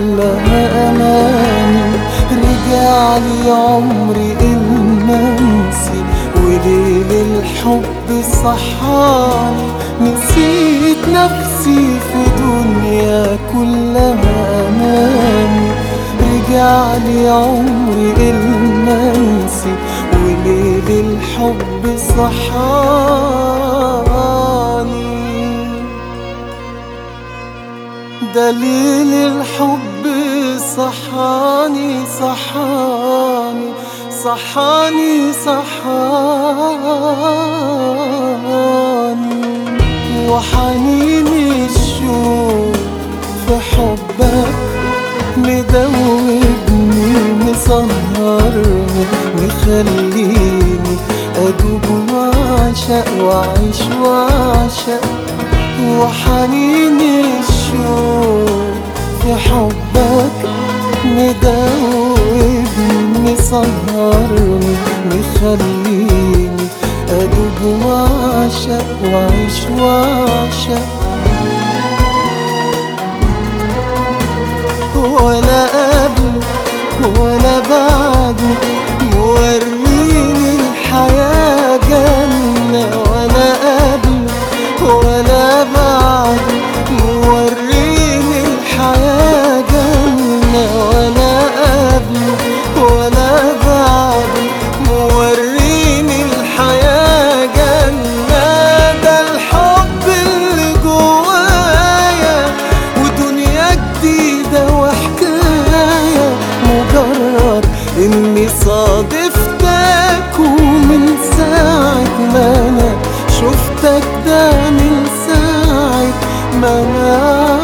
كلها أماني رجع لي عمري المنسي وليل الحب صحاني. نسيت نفسي في دنيا كلها أماني رجع لي عمري المنسي وليل الحب صحاني. دليل الحب صحاني صحاني صحاني صحاني. وحنيني الشوق في حبك مدوبني مسهرني مخليني أدوب وأعشق وأعيش وأعشق وحنيني الشوق حبك مدوبني مسهرني مخليني أدوب وأعشق وأعيش وأعشق صادفتك ومن ساعة ما أنا شفتك ده من ساعة ما أنا